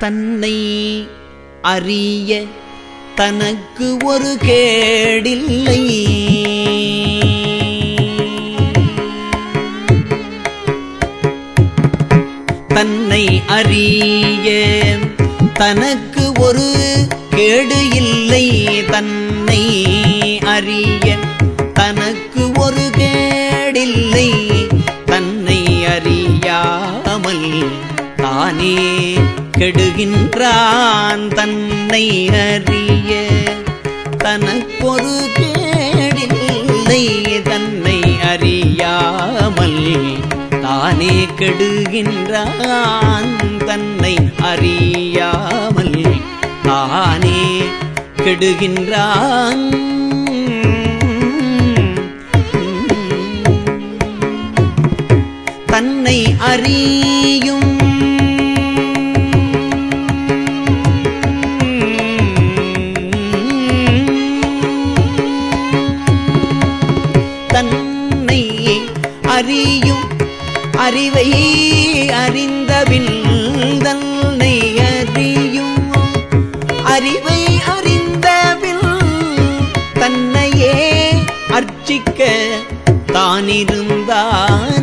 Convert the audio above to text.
தன்னை அறிய தனக்கு ஒரு கேடில்லை. தன்னை அறிய தனக்கு ஒரு கேடு இல்லை. தன்னை அறிய தனக்கு ஒரு கேடில்லை. தன்னை அறியாமல் தானே கெடுகின்றான் தன்னை அறிய. தனக்கொரு கேடில்லை தன்னை அறியாமல் தானே கெடுகின்றான் தன்னை அறியாமல் தானே கெடுகின்றான். தன்னை அறியும் தன்னை அறியும் அறிவை அறிந்தபின் தன்னை அறியும். அறிவை அறிந்தபின் தன்னையே அர்ச்சிக்க தானிருந்தானே